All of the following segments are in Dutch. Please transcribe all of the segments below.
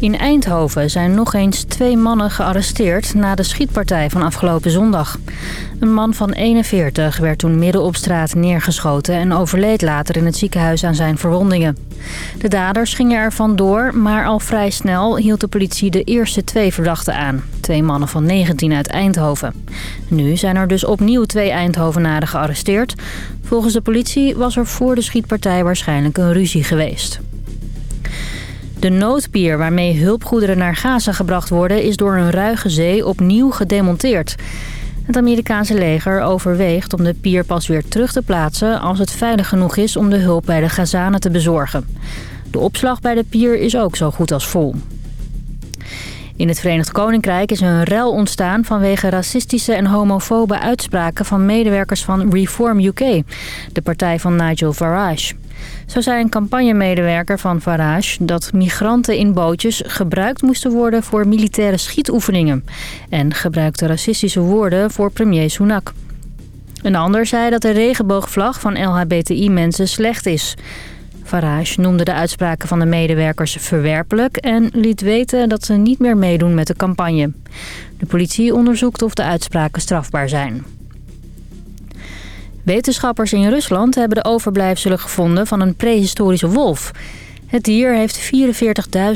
In Eindhoven zijn nog eens twee mannen gearresteerd na de schietpartij van afgelopen zondag. Een man van 41 werd toen midden op straat neergeschoten en overleed later in het ziekenhuis aan zijn verwondingen. De daders gingen er vandoor, maar al vrij snel hield de politie de eerste twee verdachten aan. Twee mannen van 19 uit Eindhoven. Nu zijn er dus opnieuw twee Eindhovenaren gearresteerd. Volgens de politie was er voor de schietpartij waarschijnlijk een ruzie geweest. De noodpier waarmee hulpgoederen naar Gaza gebracht worden... is door een ruige zee opnieuw gedemonteerd. Het Amerikaanse leger overweegt om de pier pas weer terug te plaatsen... als het veilig genoeg is om de hulp bij de Gazanen te bezorgen. De opslag bij de pier is ook zo goed als vol. In het Verenigd Koninkrijk is een rel ontstaan vanwege racistische en homofobe uitspraken van medewerkers van Reform UK, de partij van Nigel Farage. Zo zei een campagnemedewerker van Farage dat migranten in bootjes gebruikt moesten worden voor militaire schietoefeningen. En gebruikte racistische woorden voor premier Sunak. Een ander zei dat de regenboogvlag van LHBTI-mensen slecht is. Farage noemde de uitspraken van de medewerkers verwerpelijk... en liet weten dat ze niet meer meedoen met de campagne. De politie onderzoekt of de uitspraken strafbaar zijn. Wetenschappers in Rusland hebben de overblijfselen gevonden van een prehistorische wolf. Het dier heeft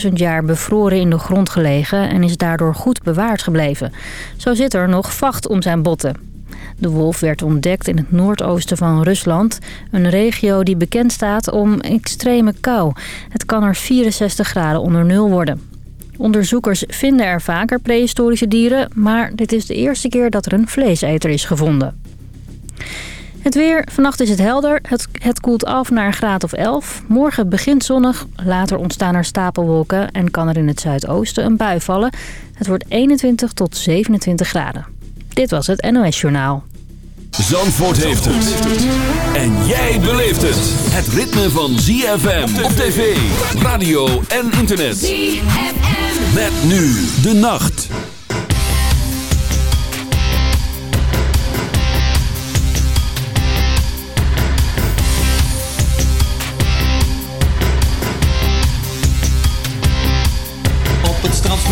44.000 jaar bevroren in de grond gelegen en is daardoor goed bewaard gebleven. Zo zit er nog vacht om zijn botten. De wolf werd ontdekt in het noordoosten van Rusland. Een regio die bekend staat om extreme kou. Het kan er 64 graden onder nul worden. Onderzoekers vinden er vaker prehistorische dieren... maar dit is de eerste keer dat er een vleeseter is gevonden. Het weer. Vannacht is het helder. Het, het koelt af naar een graad of 11. Morgen begint zonnig. Later ontstaan er stapelwolken en kan er in het zuidoosten een bui vallen. Het wordt 21 tot 27 graden. Dit was het NOS Journaal. Zandvoort heeft het. En jij beleeft het. Het ritme van ZFM op tv, radio en internet. ZFM. Met nu de nacht.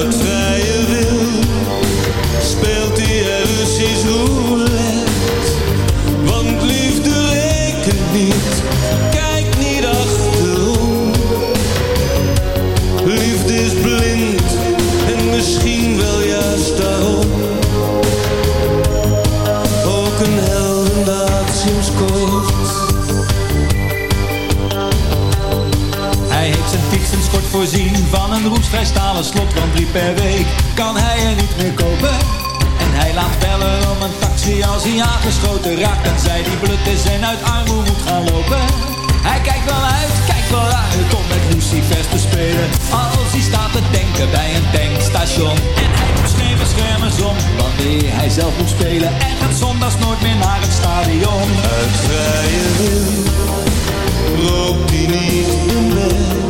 uit vrije wil voorzien van een roestvrij stalen slot, want drie per week kan hij er niet meer kopen. En hij laat bellen om een taxi als hij aangeschoten raakt, en zij die blut is en uit armoede moet gaan lopen. Hij kijkt wel uit, kijkt wel uit om met Lucifers te spelen, als hij staat te denken bij een tankstation. En hij doet geen beschermers om, wanneer hij zelf moet spelen, en gaat zondags nooit meer naar het stadion. Uit vrije wil hij niet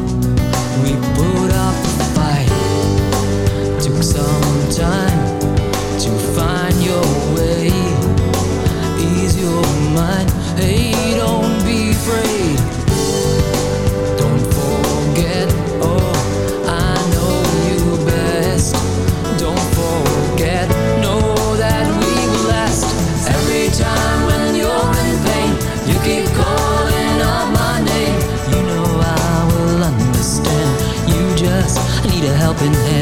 helping hand.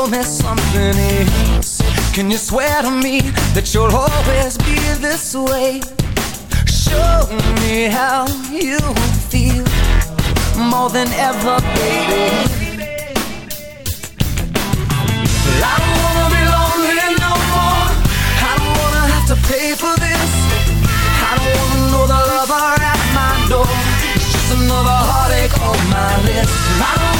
Show me something else? Can you swear to me that you'll always be this way? Show me how you feel more than ever, baby. I don't wanna be lonely no more. I don't wanna have to pay for this. I don't wanna know the lover at my door. It's just another heartache on my list.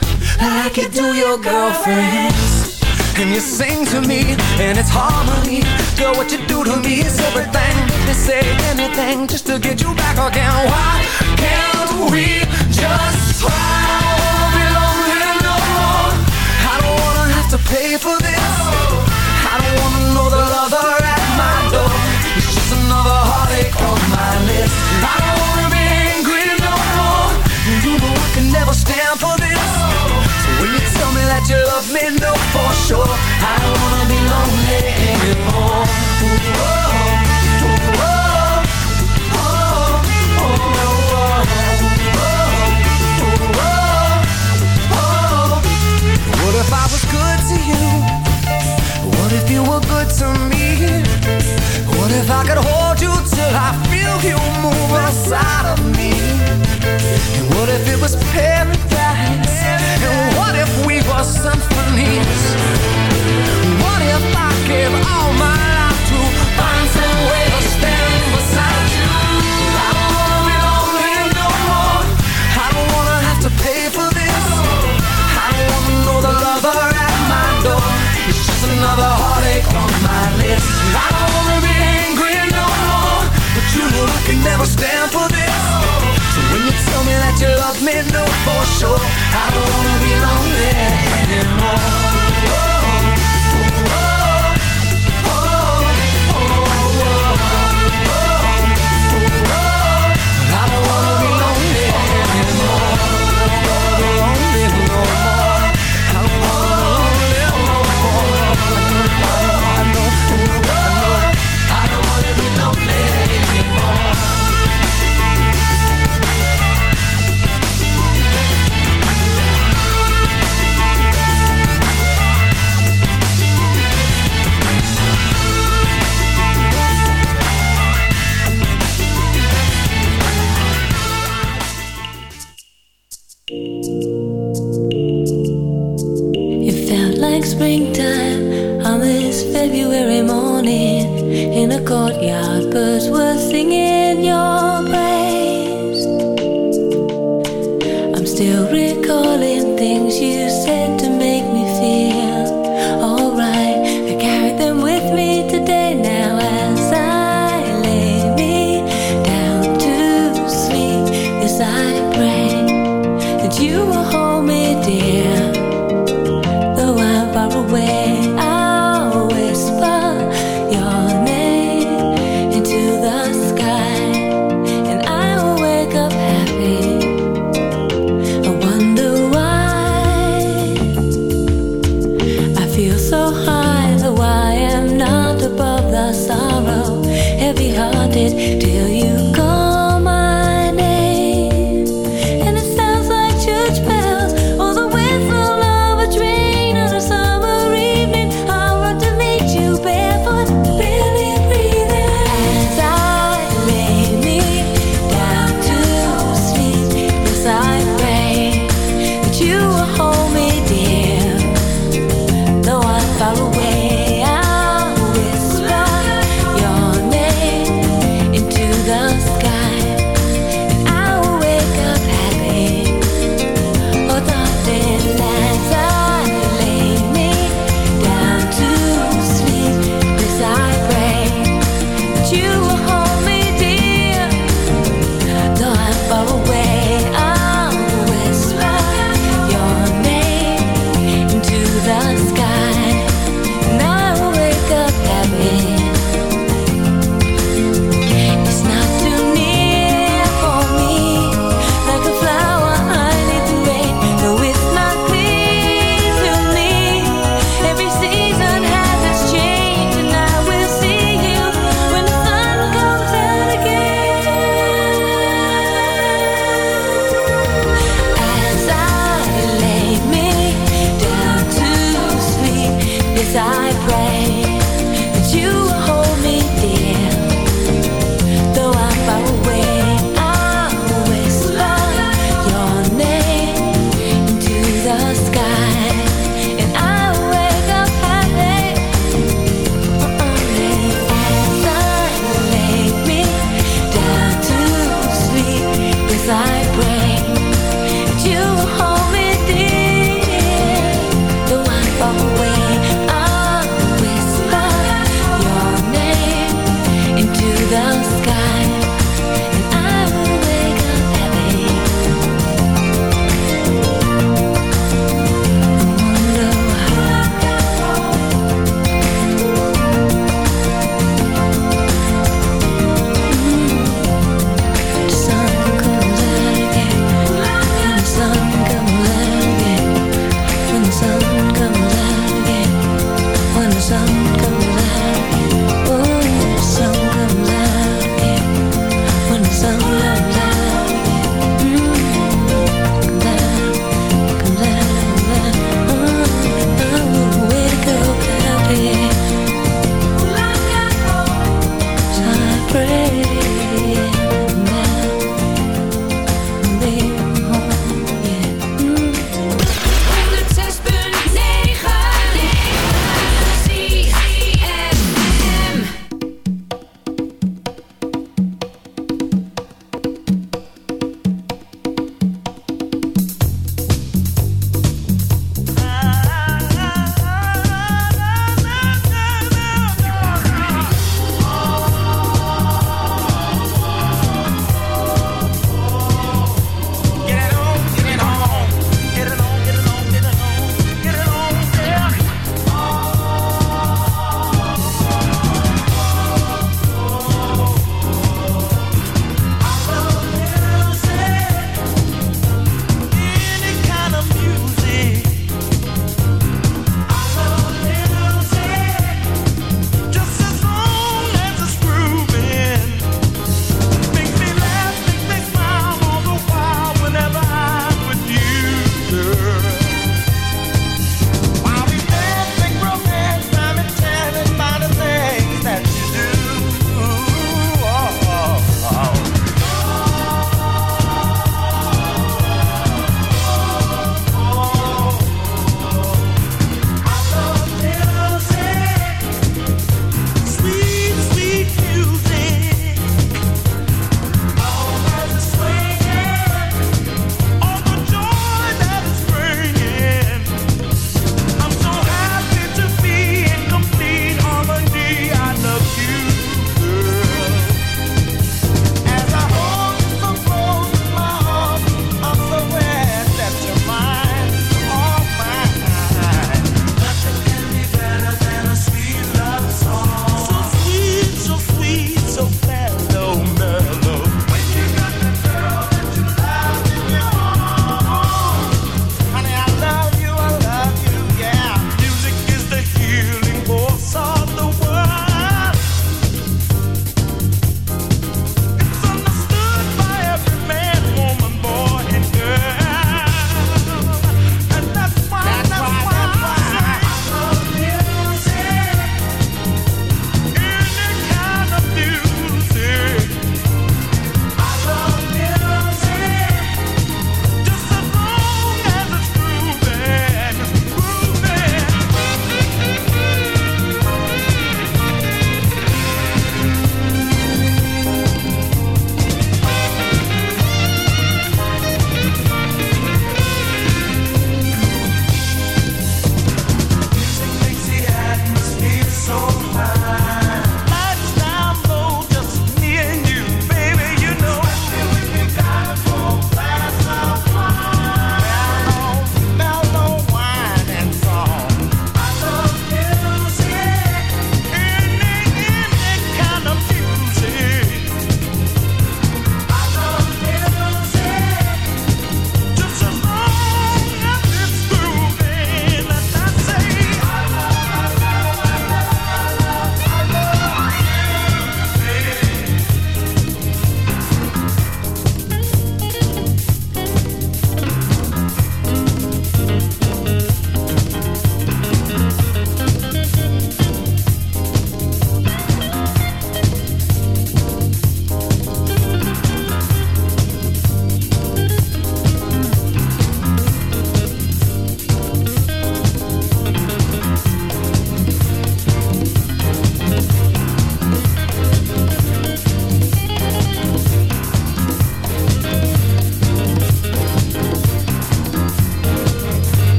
like you do your girlfriends. And you sing to me, and it's harmony. Girl, what you do to me is everything. They say anything just to get you back again. Why can't we just try? I don't wanna be lonely no more. I don't wanna have to pay for this. I don't wanna know the lover at my door. It's just another heartache on my list. I don't wanna be angry no more. You know I can never stand for you love me, know for sure I don't wanna be lonely anymore. Whoa, whoa, oh, What if I was good to you? You were good to me? What if I could hold you till I feel you move inside of me? And what if it was paradise? And what if we were symphonies? What if I gave all my life to find some way another heartache on my list. I don't wanna be angry no more, but you know I can never stand for this.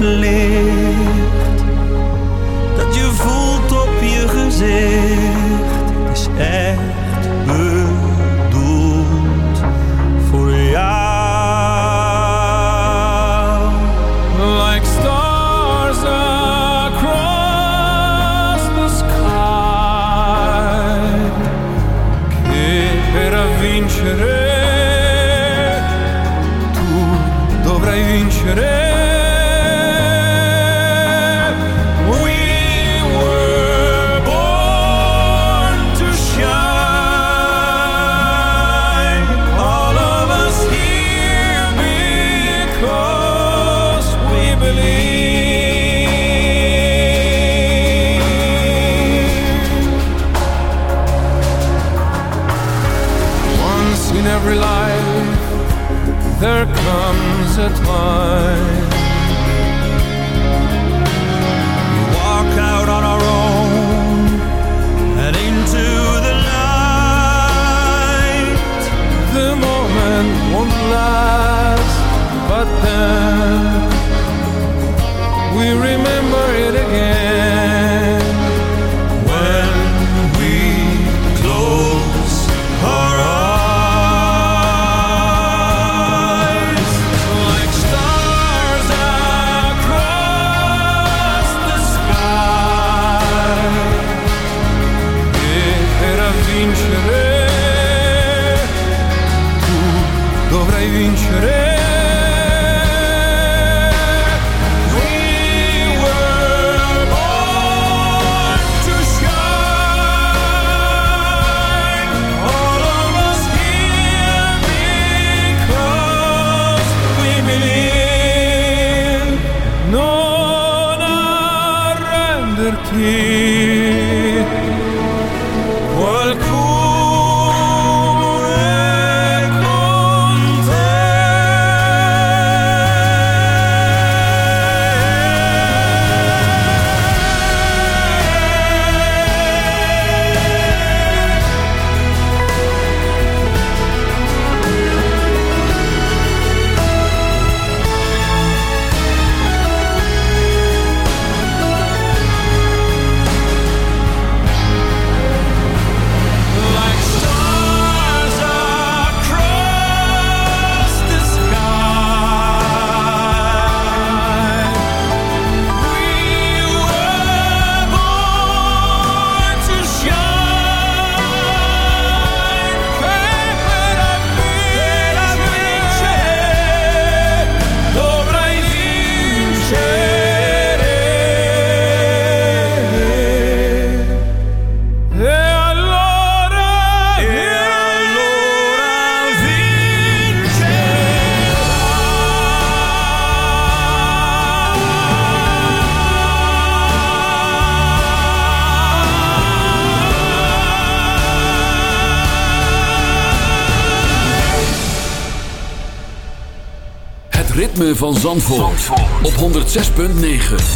play Zandvoort, op 106.9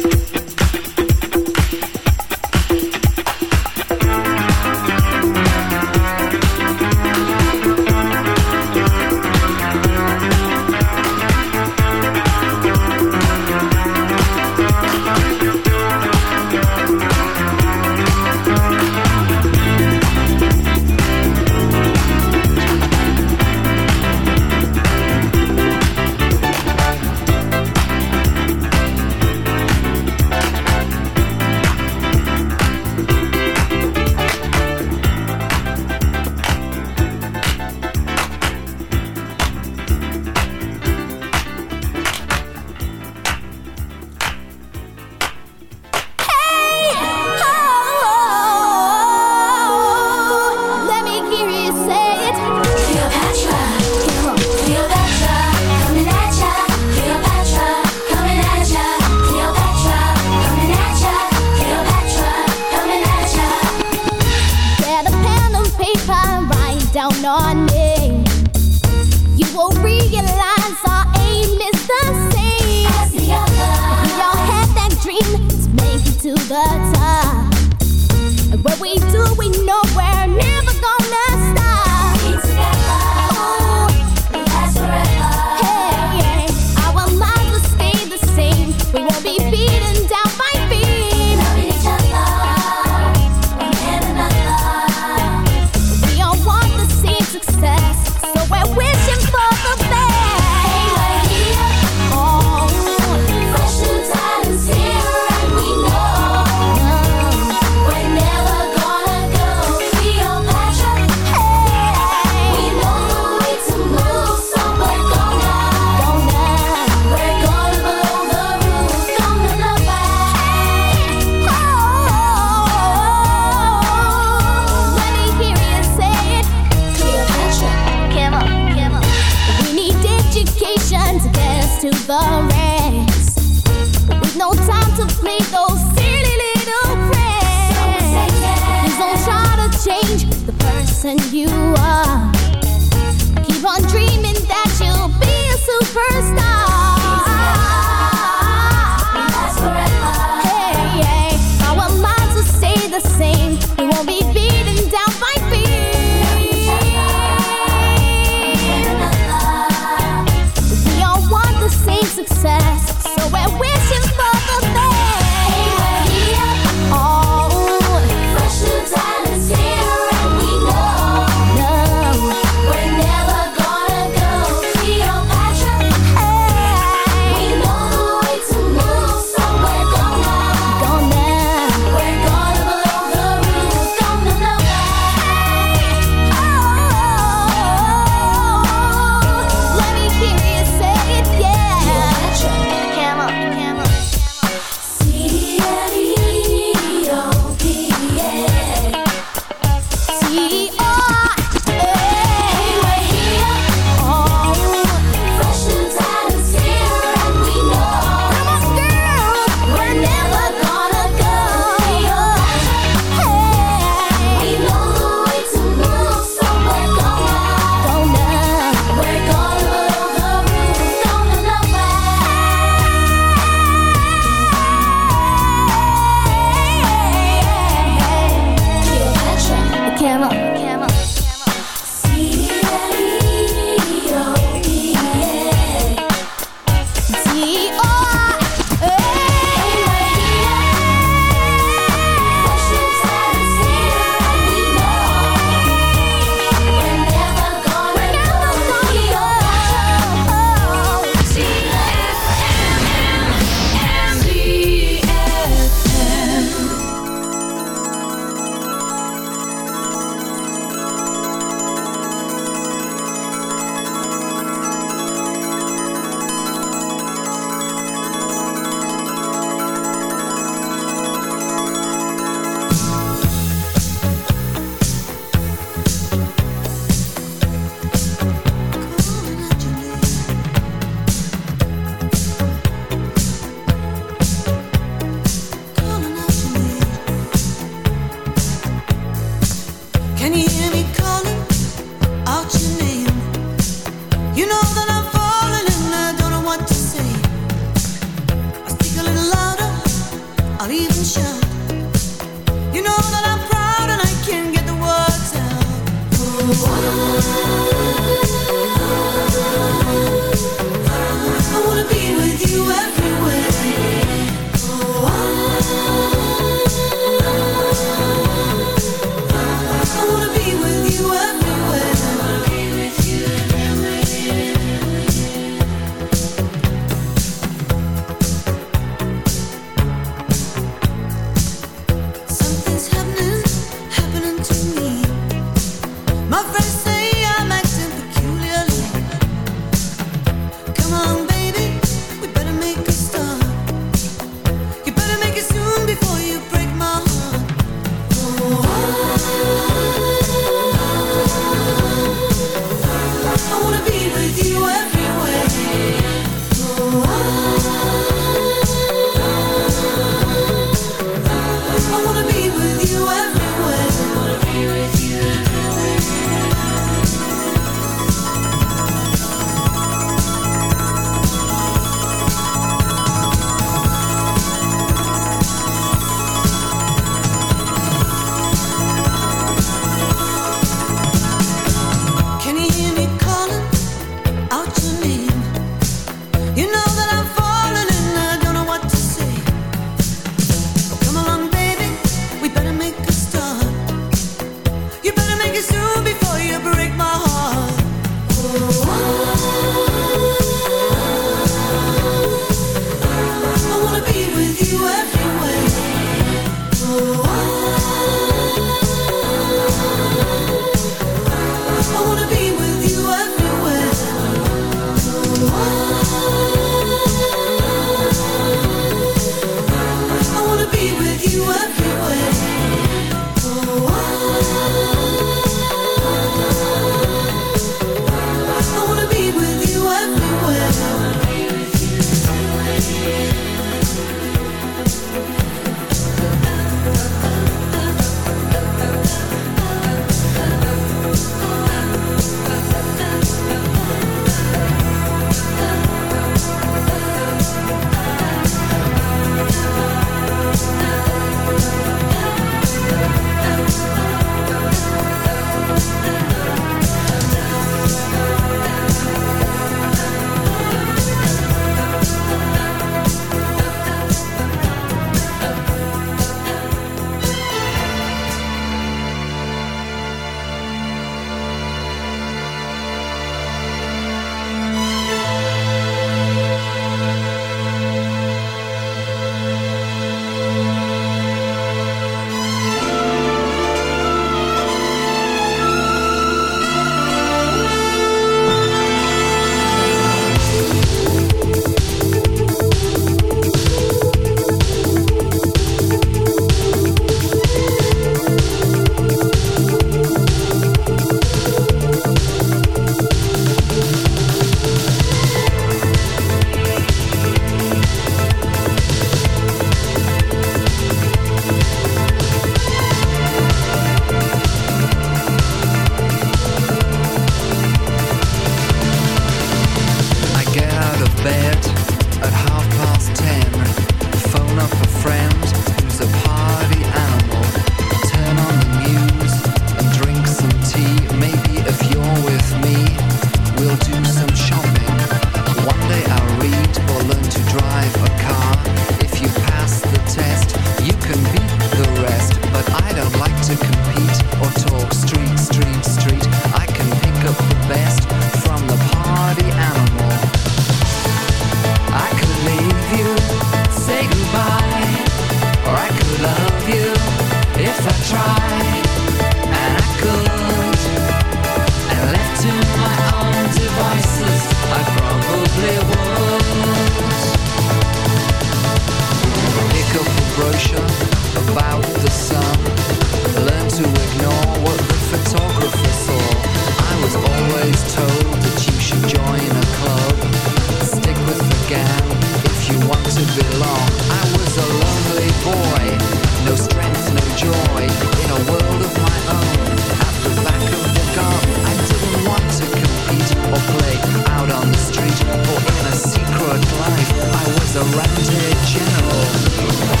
Ranted General.